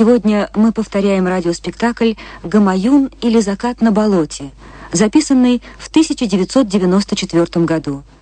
Сегодня мы повторяем радиоспектакль «Гамаюн или закат на болоте», записанный в 1994 году –